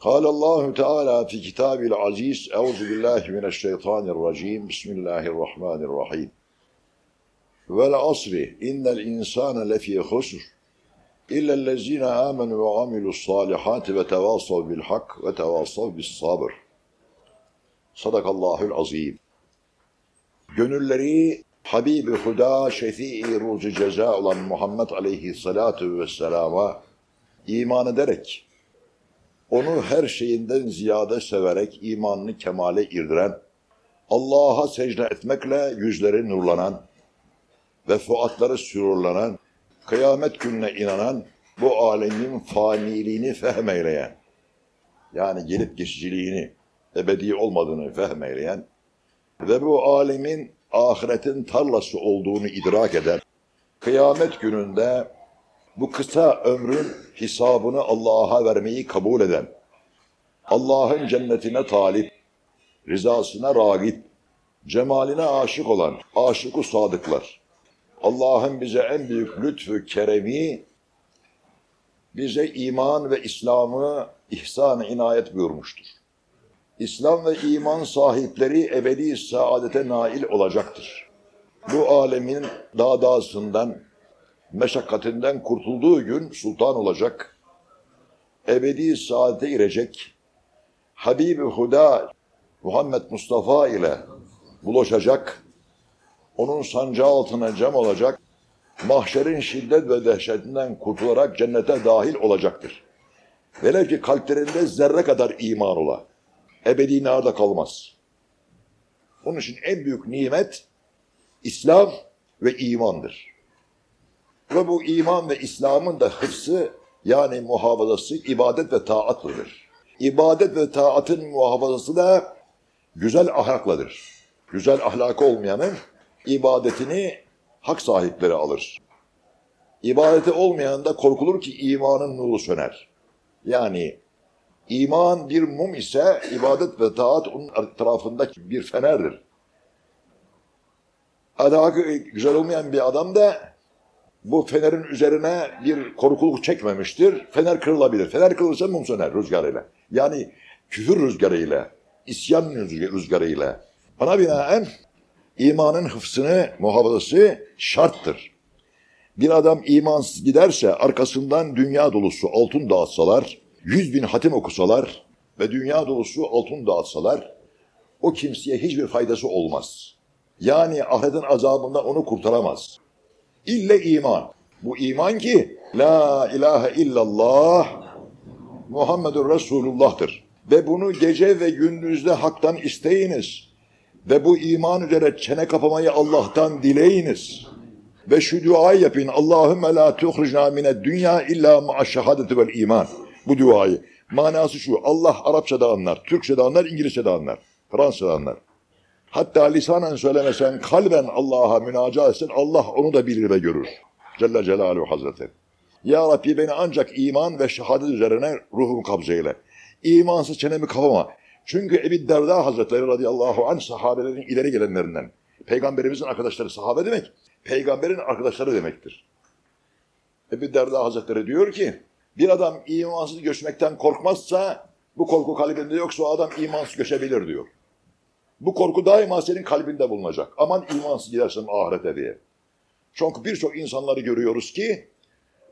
قال الله تعالى في كتابه العزيز أعوذ بالله من الشيطان الرجيم بسم الله الرحمن الرحيم والعصر إن الإنسان لفي خسر إلا الذين آمنوا وعملوا الصالحات وتواصوا بالحق وتواصوا بالصبر Sadakallahül azim. Gönülleri Habibi Huda Şefii Rucu Ceza olan Muhammed Aleyhisselatu Vesselam'a iman ederek, onu her şeyinden ziyade severek imanını kemale irdiren, Allah'a secde etmekle yüzleri nurlanan ve fuatları sürurlanan, kıyamet gününe inanan, bu alemin faniliğini fehmeyleyen, yani gelip geçiciliğini, ebedi olmadığını fehmeyleyen ve bu alemin ahiretin tarlası olduğunu idrak eden, kıyamet gününde bu kısa ömrün hesabını Allah'a vermeyi kabul eden, Allah'ın cennetine talip, rızasına ragip, cemaline aşık olan aşık sadıklar, Allah'ın bize en büyük lütfü keremi, bize iman ve İslam'ı ihsan inayet buyurmuştur. İslam ve iman sahipleri ebedi saadete nail olacaktır. Bu alemin dağdağısından, meşakkatinden kurtulduğu gün sultan olacak, ebedi saadete girecek, Habib-i Huda Muhammed Mustafa ile buluşacak, onun sancağı altına cem olacak, mahşerin şiddet ve dehşetinden kurtularak cennete dahil olacaktır. Velev ki kalplerinde zerre kadar iman ola ebedi narda kalmaz. Onun için en büyük nimet İslam ve imandır. Ve bu iman ve İslam'ın da hıfsı yani muhafazası ibadet ve taatlıdır. İbadet ve taatın muhafazası da güzel ahlakladır. Güzel ahlakı olmayanın ibadetini hak sahipleri alır. İbadeti olmayan da korkulur ki imanın nuru söner. Yani İman bir mum ise ibadet ve taat onun etrafındaki bir fenerdir. Ahlakı güzel olmayan bir adam da bu fenerin üzerine bir korkuluk çekmemiştir. Fener kırılabilir. Fener kırılırsa mum söner rüzgarıyla. Yani küfür rüzgarıyla, isyan rüzgarıyla. Bana binaen imanın hıfsını, muhafazası şarttır. Bir adam imansız giderse arkasından dünya dolusu altın dağıtsalar, yüz bin hatim okusalar ve dünya dolusu altın dağıtsalar o kimseye hiçbir faydası olmaz. Yani ahiretin azabından onu kurtaramaz. İlle iman. Bu iman ki La ilahe illallah Muhammedur Resulullah'tır. Ve bunu gece ve gündüzde haktan isteyiniz. Ve bu iman üzere çene kapamayı Allah'tan dileyiniz. Ve şu duayı yapın. Allahümme la tuhricna mine dünya illa ma'aşşehadeti vel iman bu duayı. Manası şu, Allah Arapçada anlar, Türkçe'de anlar, İngilizce'de anlar, Fransızca'da anlar. Hatta lisanen söylemesen, kalben Allah'a münacat etsen, Allah onu da bilir ve görür. Celle Celaluhu Hazretleri. Ya Rabbi beni ancak iman ve şehadet üzerine ruhumu kabzeyle. İmansız çenemi kapama. Çünkü Ebi Derda Hazretleri radıyallahu anh sahabelerin ileri gelenlerinden. Peygamberimizin arkadaşları sahabe demek, peygamberin arkadaşları demektir. Ebi Derda Hazretleri diyor ki, bir adam imansız göçmekten korkmazsa bu korku kalbinde yoksa o adam imansız göçebilir diyor. Bu korku daima senin kalbinde bulunacak. Aman imansız gidersin ahirete diye. Çünkü birçok insanları görüyoruz ki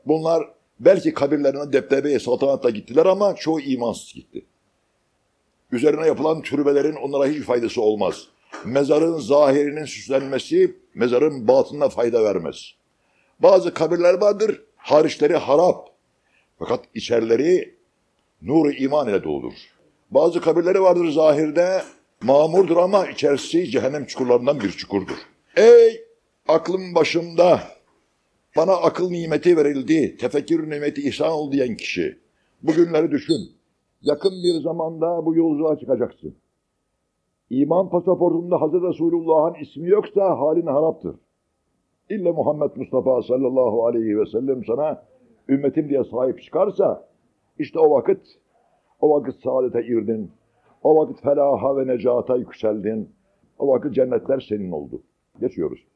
bunlar belki kabirlerine deptebeye saltanatla gittiler ama çoğu imansız gitti. Üzerine yapılan türbelerin onlara hiç faydası olmaz. Mezarın zahirinin süslenmesi mezarın batınına fayda vermez. Bazı kabirler vardır, hariçleri harap, fakat içerleri nuru iman ile doludur. Bazı kabirleri vardır zahirde mamurdur ama içerisi cehennem çukurlarından bir çukurdur. Ey aklım başımda bana akıl nimeti verildi, tefekkür nimeti ihsan ol diyen kişi. Bugünleri düşün. Yakın bir zamanda bu yolculuğa çıkacaksın. İman pasaportunda Hazreti Resulullah'ın ismi yoksa halin haraptır. İlle Muhammed Mustafa sallallahu aleyhi ve sellem sana ümmetim diye sahip çıkarsa işte o vakit o vakit saadete irdin. O vakit felaha ve necata yükseldin. O vakit cennetler senin oldu. Geçiyoruz.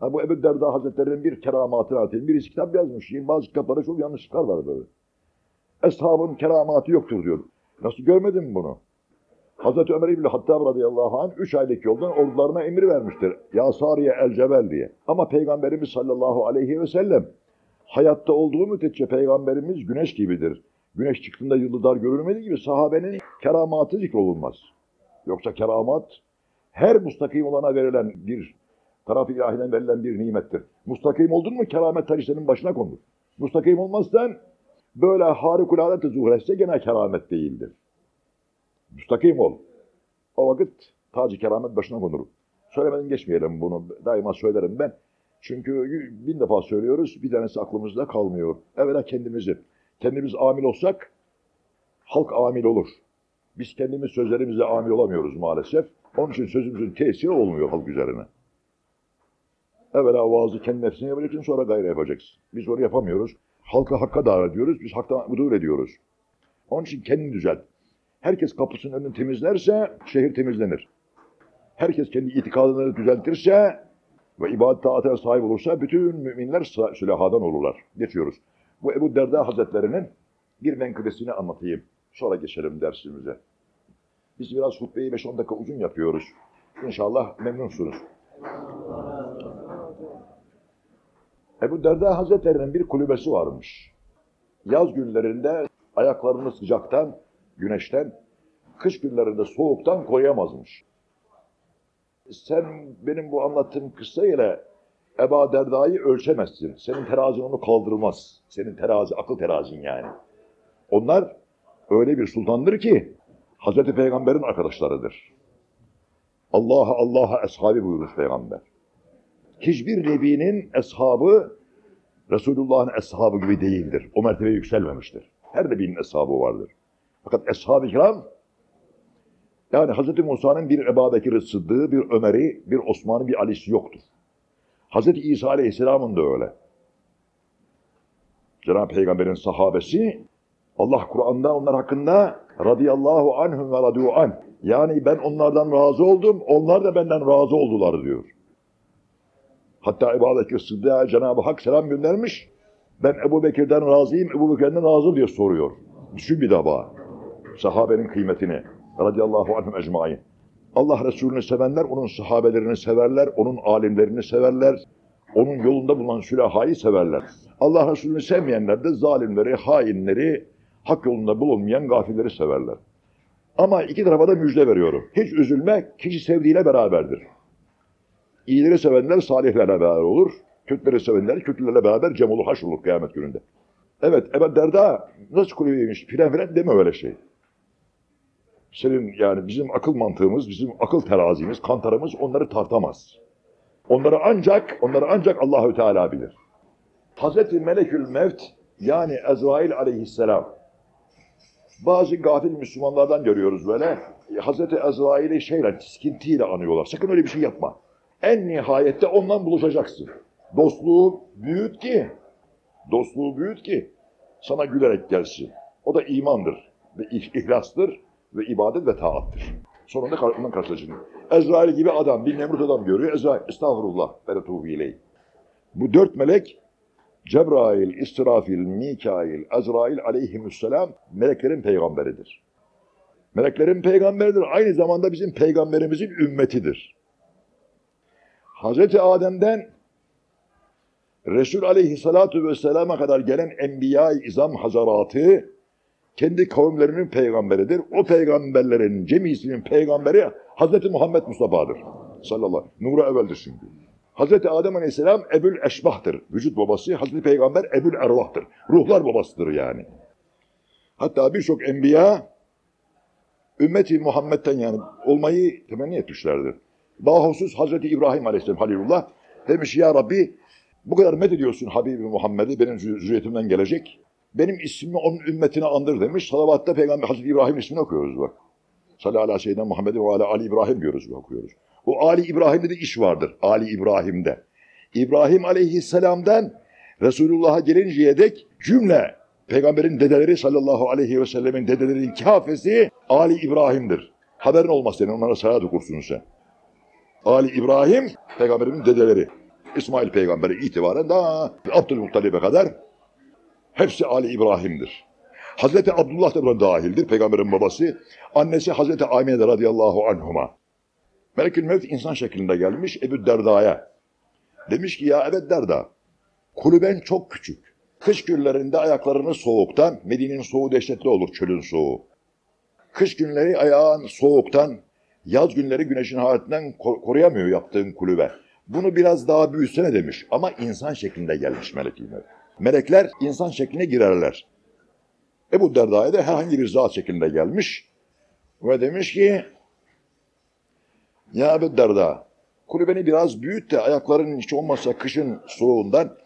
Ha, bu Ebu Derda Hazretleri'nin bir keramatını atayım. Birisi kitap yazmış. Bazı kitaplarda çok yanlışlıklar var böyle. Eshabın keramatı yoktur diyor. Nasıl görmedin mi bunu? Hazreti Ömer İbni Hattab radıyallahu anh 3 aylık yoldan ordularına emir vermiştir. Ya Sariye el Cebel diye. Ama Peygamberimiz sallallahu aleyhi ve sellem hayatta olduğu müddetçe Peygamberimiz güneş gibidir. Güneş çıktığında yıldızlar görülmediği gibi sahabenin keramatı zikrolunmaz. Yoksa keramat her mustakim olana verilen bir taraf ilahiden verilen bir nimettir. Mustakim oldun mu keramet taşı senin başına konur. Mustakim olmazsan böyle harikulade zuhur etse gene keramet değildir. Müstakim ol. O vakit tacı keramet başına konur. Söylemeden geçmeyelim bunu. Daima söylerim ben. Çünkü bin defa söylüyoruz. Bir tanesi aklımızda kalmıyor. Evvela kendimizi. Kendimiz amil olsak halk amil olur. Biz kendimiz sözlerimize amil olamıyoruz maalesef. Onun için sözümüzün tesiri olmuyor halk üzerine. Evvela vaazı kendi nefsine yapacaksın sonra gayrı yapacaksın. Biz onu yapamıyoruz. Halka hakka davet ediyoruz. Biz haktan mudur ediyoruz. Onun için kendini düzelt. Herkes kapısının önünü temizlerse şehir temizlenir. Herkes kendi itikadını düzeltirse ve ibadet taatına sahip olursa bütün müminler sü- sülahadan olurlar. Geçiyoruz. Bu Ebu Derda Hazretlerinin bir menkıbesini anlatayım. Sonra geçelim dersimize. Biz biraz hutbeyi 5-10 dakika uzun yapıyoruz. İnşallah memnunsunuz. Ebu Derda Hazretleri'nin bir kulübesi varmış. Yaz günlerinde ayaklarını sıcaktan, güneşten, kış günlerinde soğuktan koruyamazmış. Sen benim bu anlattığım kıssa Eba Derda'yı ölçemezsin. Senin terazin onu kaldırmaz. Senin terazi, akıl terazin yani. Onlar öyle bir sultandır ki Hazreti Peygamber'in arkadaşlarıdır. Allah'a Allah'a eshabi buyurmuş Peygamber. Hiçbir nebinin eshabı Resulullah'ın eshabı gibi değildir. O mertebeye yükselmemiştir. Her nebinin eshabı vardır. Fakat eshab-ı kiram yani Hz. Musa'nın bir Ebu Bekir'i Sıddık'ı, bir Ömer'i, bir Osman'ı, bir Ali'si yoktur. Hz. İsa Aleyhisselam'ın da öyle. Cenab-ı Peygamber'in sahabesi Allah Kur'an'da onlar hakkında radıyallahu anhum ve radu an. Yani ben onlardan razı oldum, onlar da benden razı oldular diyor. Hatta Ebu Bekir Cenab-ı Hak selam göndermiş. Ben Ebu Bekir'den razıyım, Ebu Bekir'den razı diye soruyor. Düşün bir defa. Sahabenin kıymetini. Radıyallahu anhum ecmain. Allah Resulü'nü sevenler onun sahabelerini severler, onun alimlerini severler, onun yolunda bulunan sülahayı severler. Allah Resulü'nü sevmeyenler de zalimleri, hainleri, hak yolunda bulunmayan gafilleri severler. Ama iki tarafa da müjde veriyorum. Hiç üzülme, kişi sevdiğiyle beraberdir. İyileri sevenler salihlerle beraber olur. Kötüleri sevenler kötülerle beraber cem olur, haş olur kıyamet gününde. Evet, Ebu Derda nasıl kulübeymiş filan filan deme öyle şey. Senin yani bizim akıl mantığımız, bizim akıl terazimiz, kantarımız onları tartamaz. Onları ancak, onları ancak Allahü Teala bilir. Hazreti Melekül Mevt yani Ezrail aleyhisselam bazı gafil Müslümanlardan görüyoruz böyle. Hazreti Ezrail'i şeyle, tiskintiyle anıyorlar. Sakın öyle bir şey yapma. En nihayette ondan buluşacaksın. Dostluğu büyüt ki, dostluğu büyüt ki sana gülerek gelsin. O da imandır ve ih- ihlastır ve ibadet ve taattır. Sonunda ondan karşılaşın. Ezrail gibi adam, bir Nemrut adam görüyor. Ezrail, estağfurullah, ben etubu ileyh. Bu dört melek Cebrail, İsrafil, Mikail, Ezrail aleyhisselam meleklerin peygamberidir. Meleklerin peygamberidir. Aynı zamanda bizim peygamberimizin ümmetidir. Hazreti Adem'den Resul aleyhissalatu vesselama kadar gelen enbiya-i izam hazaratı kendi kavimlerinin peygamberidir. O peygamberlerin cemisinin peygamberi Hazreti Muhammed Mustafa'dır. Sallallahu aleyhi ve sellem. Nuru evveldir çünkü. Hazreti Adem Aleyhisselam Ebul Eşbah'tır. Vücut babası. Hazreti Peygamber Ebul Ervah'tır. Ruhlar babasıdır yani. Hatta birçok enbiya ümmeti Muhammed'den yani olmayı temenni etmişlerdir. Bahusus Hazreti İbrahim Aleyhisselam Halilullah demiş ya Rabbi bu kadar met ediyorsun Habibi Muhammed'i benim zü- zürriyetimden gelecek. Benim ismimi onun ümmetine andır demiş. Salavatta Peygamber Hazreti İbrahim ismini okuyoruz bak. Aleyhi ve sellem Muhammed'in ve ala Ali İbrahim diyoruz ve okuyoruz. O Ali İbrahim'de de iş vardır. Ali İbrahim'de. İbrahim aleyhisselamdan Resulullah'a gelinceye dek cümle peygamberin dedeleri sallallahu aleyhi ve sellemin dedelerinin kafesi Ali İbrahim'dir. Haberin olmaz senin onlara salat okursun sen. Ali İbrahim peygamberin dedeleri. İsmail peygamberi itibaren da Abdülmuttalib'e kadar hepsi Ali İbrahim'dir. Hazreti Abdullah da buna dahildir. Peygamberin babası. Annesi Hazreti Amine de radıyallahu anhuma. Melekül Mevt insan şeklinde gelmiş Ebu Derda'ya. Demiş ki ya evet Derda, kulüben çok küçük. Kış günlerinde ayaklarını soğuktan, Medine'nin soğuğu dehşetli olur çölün soğuğu. Kış günleri ayağın soğuktan, yaz günleri güneşin hararetinden ko- koruyamıyor yaptığın kulübe. Bunu biraz daha büyütsene demiş ama insan şeklinde gelmiş Melekül Mevt. Melekler insan şekline girerler. Ebu Derda'ya da herhangi bir zat şeklinde gelmiş ve demiş ki ya Ebu Derda kulübeni biraz büyüt de ayakların hiç olmazsa kışın soğuğundan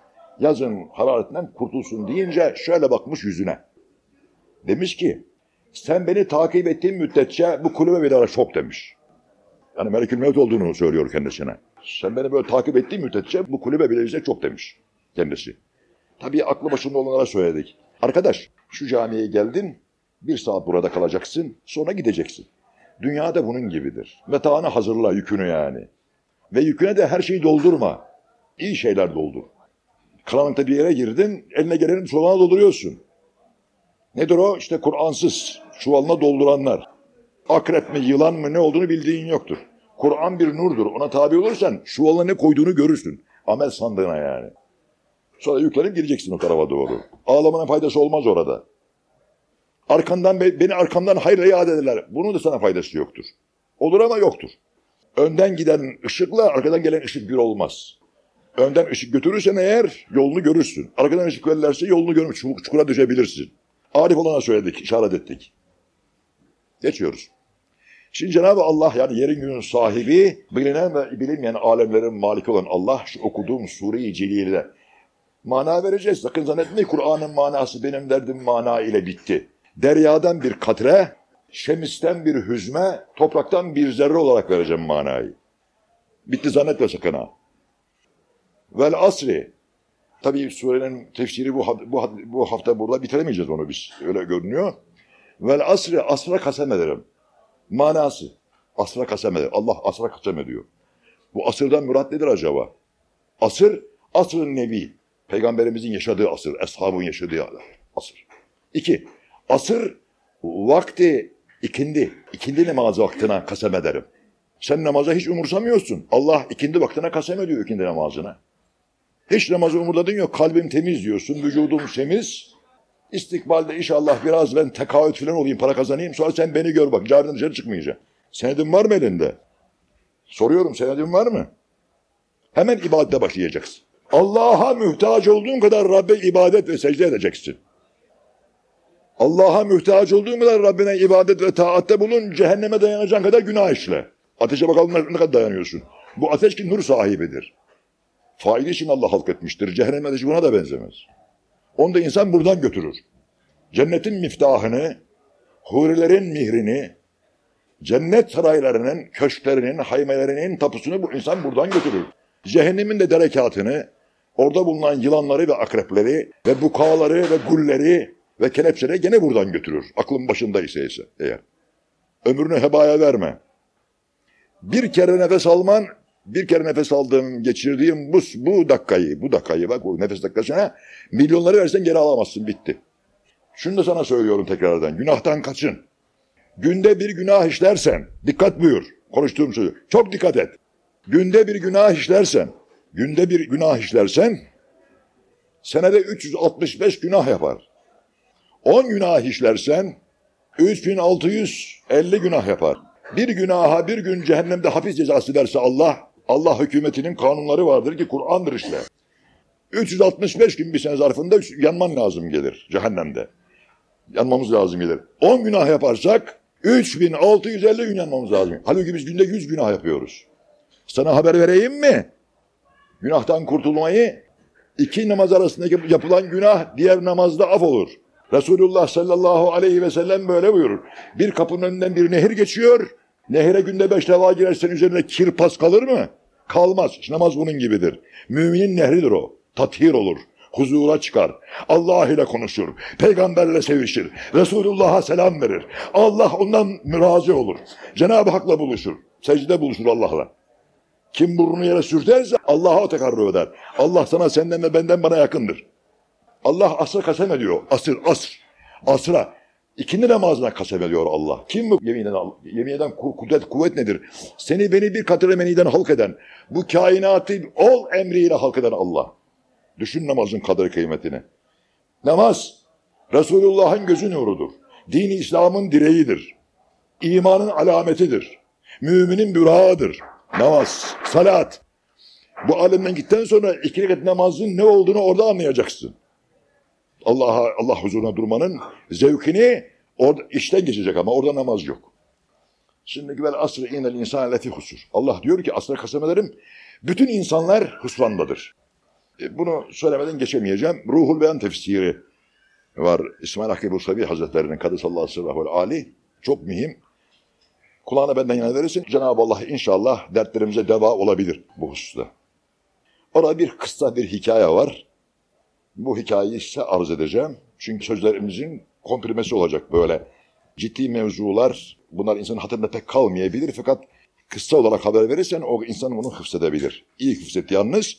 yazın hararetinden kurtulsun deyince şöyle bakmış yüzüne. Demiş ki sen beni takip ettiğin müddetçe bu kulübe bir ara şok demiş. Yani Melekül Mevt olduğunu söylüyor kendisine. Sen beni böyle takip ettiğin müddetçe bu kulübe bile çok demiş kendisi. Tabii aklı başında olanlara söyledik. Arkadaş şu camiye geldin bir saat burada kalacaksın sonra gideceksin. Dünyada bunun gibidir. Metağını hazırla yükünü yani. Ve yüküne de her şeyi doldurma. İyi şeyler doldur. Karanlıkta bir yere girdin eline gelenin çuvalına dolduruyorsun. Nedir o? İşte Kur'ansız çuvalına dolduranlar. Akrep mi yılan mı ne olduğunu bildiğin yoktur. Kur'an bir nurdur. Ona tabi olursan çuvalına ne koyduğunu görürsün. Amel sandığına yani. Sonra yüklenip gireceksin o tarafa doğru. Ağlamanın faydası olmaz orada. Arkandan be- beni arkamdan hayırla iade ederler. Bunun da sana faydası yoktur. Olur ama yoktur. Önden giden ışıkla arkadan gelen ışık bir olmaz. Önden ışık götürürsen eğer yolunu görürsün. Arkadan ışık verirlerse yolunu çuk- çukura düşebilirsin. Arif olana söyledik, işaret ettik. Geçiyoruz. Şimdi Cenab-ı Allah yani yerin günün sahibi, bilinen ve bilinmeyen alemlerin maliki olan Allah şu okuduğum Sure-i Celile'de mana vereceğiz. Sakın zannetmeyin Kur'an'ın manası benim derdim mana ile bitti. Deryadan bir katre, şemisten bir hüzme, topraktan bir zerre olarak vereceğim manayı. Bitti zannetme sakın ha. Vel asri. Tabii surenin tefsiri bu, bu, bu hafta burada bitiremeyeceğiz onu biz. Öyle görünüyor. Vel asri, asra kasem ederim. Manası. Asra kasem eder. Allah asra kasem ediyor. Bu asırdan murat nedir acaba? Asır, asrın nebi. Peygamberimizin yaşadığı asır, eshabın yaşadığı asır. İki, asır vakti ikindi. İkindi namazı vaktine kasem ederim. Sen namaza hiç umursamıyorsun. Allah ikindi vaktine kasem ediyor ikindi namazına. Hiç namazı umurladın yok. Kalbim temiz diyorsun. Vücudum temiz. İstikbalde inşallah biraz ben tekaüt falan olayım, para kazanayım. Sonra sen beni gör bak. Camiden dışarı çıkmayacağım. Senedin var mı elinde? Soruyorum senedin var mı? Hemen ibadete başlayacaksın. Allah'a muhtaç olduğun kadar Rabbe ibadet ve secde edeceksin. Allah'a muhtaç olduğun kadar Rabbine ibadet ve taatte bulun, cehenneme dayanacağın kadar günah işle. Ateşe bakalım ne kadar dayanıyorsun. Bu ateş ki nur sahibidir. Faili için Allah halk etmiştir. Cehennem ateşi buna da benzemez. Onu da insan buradan götürür. Cennetin miftahını, hurilerin mihrini, cennet saraylarının, köşklerinin, haymelerinin tapusunu bu insan buradan götürür. Cehennemin de derekatını, orada bulunan yılanları ve akrepleri ve bukaları ve gulleri ve kelepçeleri gene buradan götürür. Aklın başında ise ise eğer. Ömrünü hebaya verme. Bir kere nefes alman, bir kere nefes aldığım, geçirdiğim bu, bu dakikayı, bu dakikayı bak o nefes dakikasına milyonları versen geri alamazsın, bitti. Şunu da sana söylüyorum tekrardan, günahtan kaçın. Günde bir günah işlersen, dikkat buyur, konuştuğum sözü, çok dikkat et. Günde bir günah işlersen, günde bir günah işlersen, senede 365 günah yapar. 10 günah işlersen, 3650 günah yapar. Bir günaha bir gün cehennemde hapis cezası verse Allah, Allah hükümetinin kanunları vardır ki Kur'an'dır işte. 365 gün bir sene zarfında yanman lazım gelir cehennemde. Yanmamız lazım gelir. 10 günah yaparsak 3650 gün yanmamız lazım. Halbuki biz günde 100 günah yapıyoruz. Sana haber vereyim mi? Günahtan kurtulmayı iki namaz arasındaki yapılan günah diğer namazda af olur. Resulullah sallallahu aleyhi ve sellem böyle buyurur. Bir kapının önünden bir nehir geçiyor. Nehire günde beş defa girersen üzerine kir pas kalır mı? Kalmaz. İşte namaz bunun gibidir. Müminin nehridir o. Tathir olur. Huzura çıkar. Allah ile konuşur. Peygamberle sevişir. Resulullah'a selam verir. Allah ondan mürazi olur. Cenab-ı Hak'la buluşur. Secde buluşur Allah'la. Kim burnunu yere sürterse Allah'a o tekarrür eder. Allah sana senden ve benden bana yakındır. Allah asra kasem ediyor. Asır, asr. Asra. İkindi namazına kasem ediyor Allah. Kim bu yemin eden, kudret, kuvvet nedir? Seni beni bir katır meniden halk eden, bu kainatı ol emriyle halk eden Allah. Düşün namazın kadir kıymetini. Namaz, Resulullah'ın gözü nurudur. Dini İslam'ın direğidir. İmanın alametidir. Müminin bürağıdır. Namaz, salat. Bu alemden gittikten sonra iki rekat namazın ne olduğunu orada anlayacaksın. Allah'a Allah huzuruna durmanın zevkini orada işten geçecek ama orada namaz yok. Şimdi vel asr inel insan lefi husur. Allah diyor ki asra kasem ederim. Bütün insanlar husrandadır. E, Bunu söylemeden geçemeyeceğim. Ruhul Beyan tefsiri var. İsmail Hakkı Bursavi Hazretleri'nin Kadısallahu sırrahul Ali. Çok mühim. Kulağına benden yana verirsin. Cenab-ı Allah inşallah dertlerimize deva olabilir bu hususta. Orada bir kısa bir hikaye var. Bu hikayeyi size arz edeceğim. Çünkü sözlerimizin komprimesi olacak böyle. Ciddi mevzular, bunlar insanın hatırında pek kalmayabilir. Fakat kısa olarak haber verirsen o insan bunu hıfzedebilir. İyi hıfzet yalnız.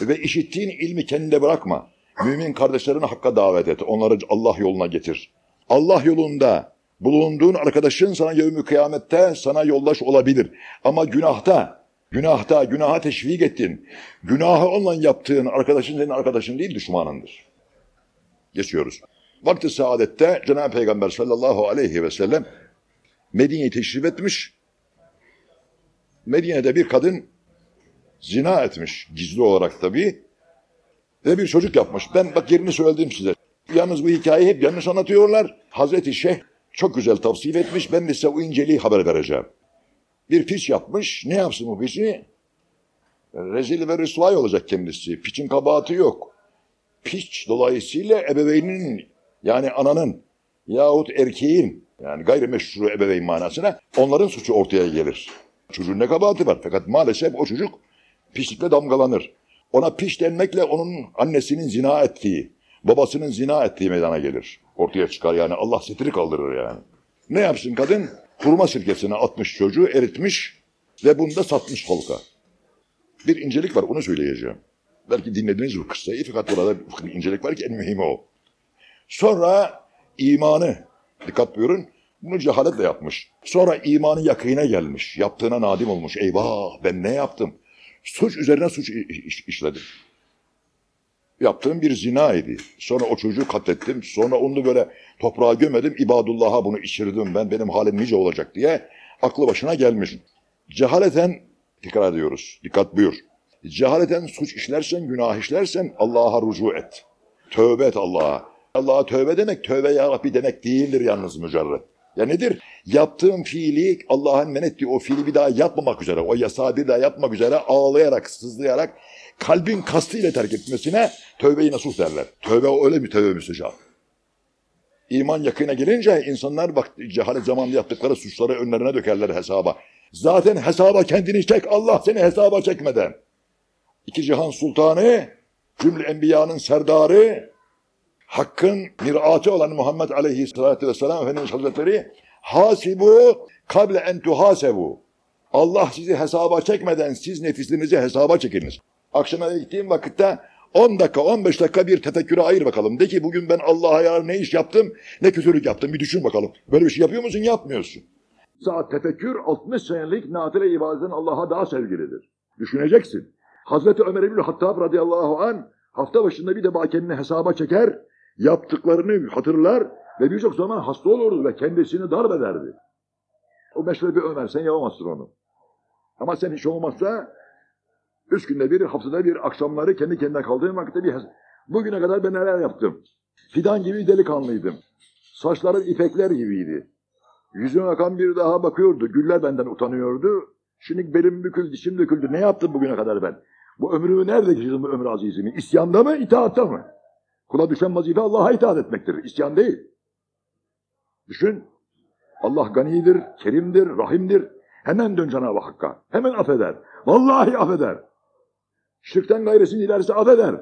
Ve işittiğin ilmi kendine bırakma. Mümin kardeşlerini hakka davet et. Onları Allah yoluna getir. Allah yolunda bulunduğun arkadaşın sana yevmi kıyamette sana yoldaş olabilir. Ama günahta, günahta, günaha teşvik ettin. Günahı onunla yaptığın arkadaşın senin arkadaşın değil düşmanındır. Geçiyoruz. Vakti saadette Cenab-ı Peygamber sallallahu aleyhi ve sellem Medine'yi teşrif etmiş. Medine'de bir kadın zina etmiş. Gizli olarak tabii. Ve bir çocuk yapmış. Ben bak yerini söyledim size. Yalnız bu hikayeyi hep yanlış anlatıyorlar. Hazreti Şeyh çok güzel tavsiye etmiş. Ben de size o inceliği haber vereceğim. Bir piç yapmış. Ne yapsın bu piçi? Rezil ve rüsvay olacak kendisi. Piçin kabahati yok. Piç dolayısıyla ebeveynin yani ananın yahut erkeğin yani gayrimeşru ebeveyn manasına onların suçu ortaya gelir. Çocuğun ne kabahati var fakat maalesef o çocuk pislikle damgalanır. Ona piş denmekle onun annesinin zina ettiği, babasının zina ettiği meydana gelir. Ortaya çıkar yani Allah setiri kaldırır yani. Ne yapsın kadın? Hurma sirkesine atmış çocuğu, eritmiş ve bunu da satmış halka. Bir incelik var onu söyleyeceğim. Belki dinlediniz bu kıssayı fakat burada bir incelik var ki en mühimi o. Sonra imanı, dikkat buyurun, bunu cehaletle yapmış. Sonra imanı yakına gelmiş, yaptığına nadim olmuş. Eyvah ben ne yaptım? Suç üzerine suç iş- işledim. Yaptığım bir zina idi. Sonra o çocuğu katlettim. Sonra onu böyle toprağa gömedim. İbadullah'a bunu içirdim ben. Benim halim nice olacak diye aklı başına gelmiş. Cehaleten tekrar ediyoruz. Dikkat buyur. Cehaleten suç işlersen, günah işlersen Allah'a rucu et. Tövbe et Allah'a. Allah'a tövbe demek, tövbe ya Rabbi demek değildir yalnız mücerret. Ya nedir? Yaptığın fiili, Allah'ın men ettiği o fiili bir daha yapmamak üzere, o yasağı bir daha yapmak üzere ağlayarak, sızlayarak, kalbin kastıyla terk etmesine tövbe-i nasuh derler. Tövbe öyle bir tövbe müstecap. İman yakına gelince insanlar bak cehalet zamanında yaptıkları suçları önlerine dökerler hesaba. Zaten hesaba kendini çek Allah seni hesaba çekmeden. İki cihan sultanı, cümle enbiyanın serdarı, Hakkın miratı olan Muhammed Aleyhisselatü Vesselam Efendimiz Hazretleri hasibu kable en tuhasebu. Allah sizi hesaba çekmeden siz nefislerinizi hesaba çekiniz. Akşama gittiğim vakitte 10 dakika 15 dakika bir tefekküre ayır bakalım. De ki bugün ben Allah'a yarar ne iş yaptım ne kötülük yaptım bir düşün bakalım. Böyle bir şey yapıyor musun yapmıyorsun. Saat tefekkür 60 senelik nafile ibadetten Allah'a daha sevgilidir. Düşüneceksin. Hazreti Ömer İbni Hattab radıyallahu an hafta başında bir de kendini hesaba çeker, yaptıklarını hatırlar ve birçok zaman hasta olurdu ve kendisini darp ederdi. O meşhur bir Ömer, sen yapamazsın onu. Ama sen hiç olmazsa üç günde bir, haftada bir, akşamları kendi kendine kaldığın vakitte bir Bugüne kadar ben neler yaptım? Fidan gibi delikanlıydım. Saçlarım ipekler gibiydi. Yüzüme akan bir daha bakıyordu. Güller benden utanıyordu. Şimdi belim büküldü, dişim döküldü. Ne yaptım bugüne kadar ben? Bu ömrümü nerede geçirdim bu ömrü azizimi? İsyanda mı, itaatta mı? Kula düşen vazife Allah'a itaat etmektir. İsyan değil. Düşün. Allah ganidir, kerimdir, rahimdir. Hemen dön Cenab-ı Hakk'a. Hemen affeder. Vallahi affeder. Şirkten gayresini ilerisi affeder.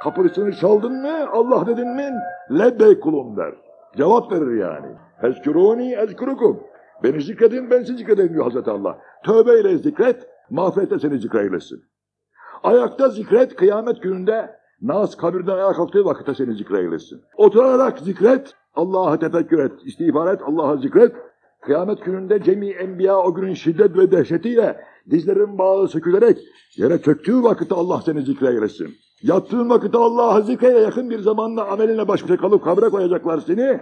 Kapısını çaldın mı, Allah dedin mi, lebbey kulum der. Cevap verir yani. Ezküruni ezkürukum. Beni zikredin, ben sizi zikredeyim diyor Hazreti Allah. Tövbeyle zikret, mağfirette seni zikreylesin. Ayakta zikret, kıyamet gününde Naz kabirden ayağa kalktığı vakitte seni zikreylesin. Oturarak zikret, Allah'a tefekkür et, istiğfar et, Allah'a zikret. Kıyamet gününde cemi enbiya o günün şiddet ve dehşetiyle dizlerin bağı sökülerek yere çöktüğü vakitte Allah seni zikreylesin. Yattığın vakitte Allah'ı zikreyle yakın bir zamanda amelinle baş başa kalıp kabre koyacaklar seni.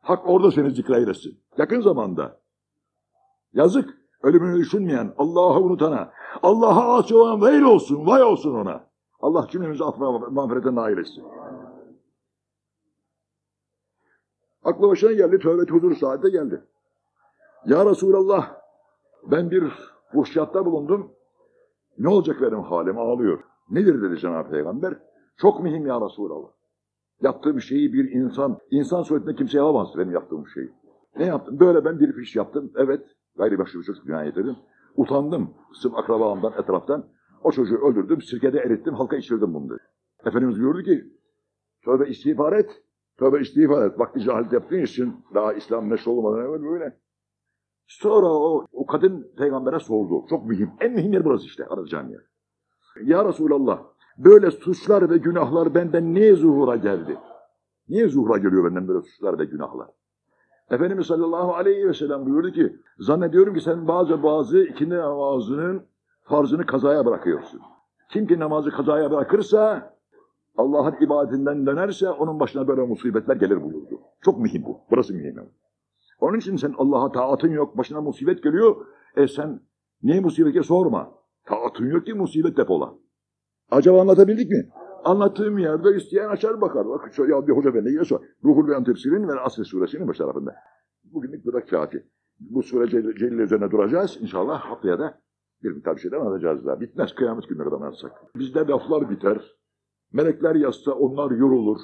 Hak orada seni zikreylesin. Yakın zamanda. Yazık. Ölümünü düşünmeyen, Allah'ı unutana, Allah'a asi olan veil olsun, vay olsun ona. Allah cümlemizi affına mağfirete nail etsin. Aklı başına geldi, tövbe huzur saate geldi. Ya Resulallah, ben bir fuhşiyatta bulundum. Ne olacak benim halim? Ağlıyor. Nedir dedi Cenab-ı Peygamber? Çok mühim ya Resulallah. Yaptığım şeyi bir insan, insan suretinde kimse yapamaz benim yaptığım şeyi. Ne yaptım? Böyle ben bir iş yaptım. Evet, gayri başlı bir çocuk dünyaya getirdim. Utandım sırf akrabamdan, etraftan. O çocuğu öldürdüm, sirkede erittim, halka içirdim bunu dedi. Efendimiz buyurdu ki, tövbe istiğfar et, tövbe istiğfar et. Vakti cehalet yaptığın için daha İslam neşr olmadan evvel böyle. Sonra o, o kadın peygambere sordu. Çok mühim. En mühim yer burası işte arayacağım yer. Ya Resulallah böyle suçlar ve günahlar benden niye zuhura geldi? Niye zuhura geliyor benden böyle suçlar ve günahlar? Efendimiz sallallahu aleyhi ve sellem buyurdu ki zannediyorum ki sen bazı bazı ikindi namazının farzını kazaya bırakıyorsun. Kim ki namazı kazaya bırakırsa Allah'ın ibadetinden dönerse onun başına böyle musibetler gelir buyurdu. Çok mühim bu. Burası mühim. Onun için sen Allah'a taatın yok, başına musibet geliyor. E sen niye musibete sorma. Taatın yok ki musibet depola. Acaba anlatabildik mi? Anlattığım yerde isteyen açar bakar. Bak şöyle ya bir hoca bende yine sor. Ruhul Beyan tefsirinin ve Asr suresinin baş tarafında. Bugünlük bu da kafi. Bu sure Celil üzerine duracağız. İnşallah haftaya da bir miktar bir şeyler anlatacağız daha. Bitmez kıyamet gününe kadar anlatsak. Bizde laflar biter. Melekler yazsa onlar yorulur.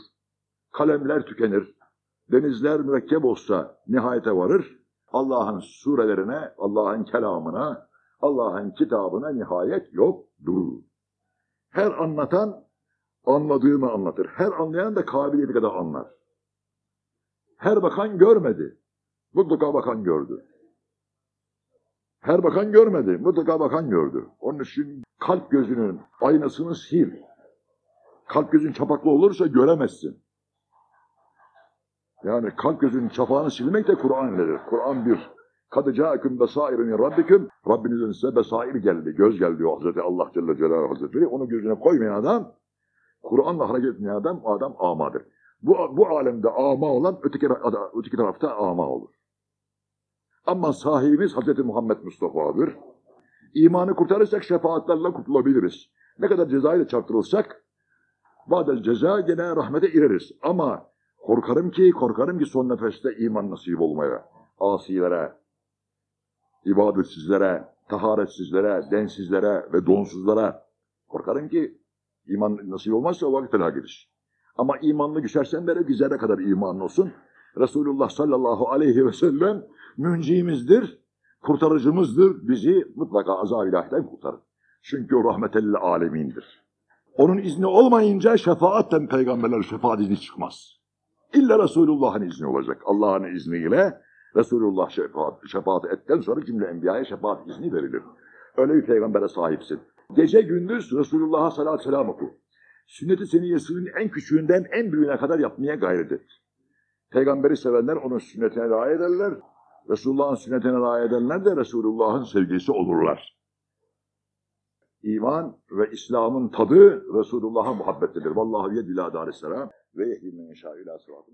Kalemler tükenir. Denizler mürekkep olsa nihayete varır. Allah'ın surelerine, Allah'ın kelamına, Allah'ın kitabına nihayet yoktur. Her anlatan anladığını anlatır. Her anlayan da kabiliyeti kadar anlar. Her bakan görmedi. Mutlaka bakan gördü. Her bakan görmedi. Mutlaka bakan gördü. Onun için kalp gözünün aynasını sil. Kalp gözün çapaklı olursa göremezsin. Yani kalp gözünün çapağını silmek de Kur'an nedir? Kur'an bir. Kadı câeküm besâirin min rabbiküm. Rabbinizin size besair geldi, göz geldi diyor Hazreti Allah Celle Celaluhu Hazretleri. Onu gözüne koymayan adam, Kur'an'la hareket etmeyen adam, adam amadır. Bu, bu alemde ama olan öteki, öteki tarafta ama olur. Ama sahibimiz Hazreti Muhammed Mustafa'dır. İmanı kurtarırsak şefaatlerle kurtulabiliriz. Ne kadar cezayla çarptırılsak, badel ceza gene rahmete ireriz. Ama korkarım ki, korkarım ki son nefeste iman nasip olmaya, asilere, ibadetsizlere, taharetsizlere, densizlere ve donsuzlara korkarım ki iman nasip olmazsa vakit helak edilir. Ama imanlı düşersen böyle bir zerre kadar imanın olsun. Resulullah sallallahu aleyhi ve sellem müncimizdir, kurtarıcımızdır. Bizi mutlaka azab ilahiden kurtarır. Çünkü o rahmetellil alemindir. Onun izni olmayınca şefaatten peygamberler şefaat izni çıkmaz. İlla Resulullah'ın izni olacak. Allah'ın izniyle Resulullah şefaat, şefaat etten sonra cümle enbiyaya şefaat izni verilir. Öyle bir peygambere sahipsin. Gece gündüz Resulullah'a salatü selam oku. Sünnet-i seniyyesinin en küçüğünden en büyüğüne kadar yapmaya gayret et. Peygamberi sevenler onun sünnetine riayet ederler. Resulullah'ın sünnetine riayet edenler de Resulullah'ın sevgisi olurlar. İman ve İslam'ın tadı Resulullah'a muhabbettedir. Vallahi yedilâ dârisselâm ve yehî men ilâ sıratı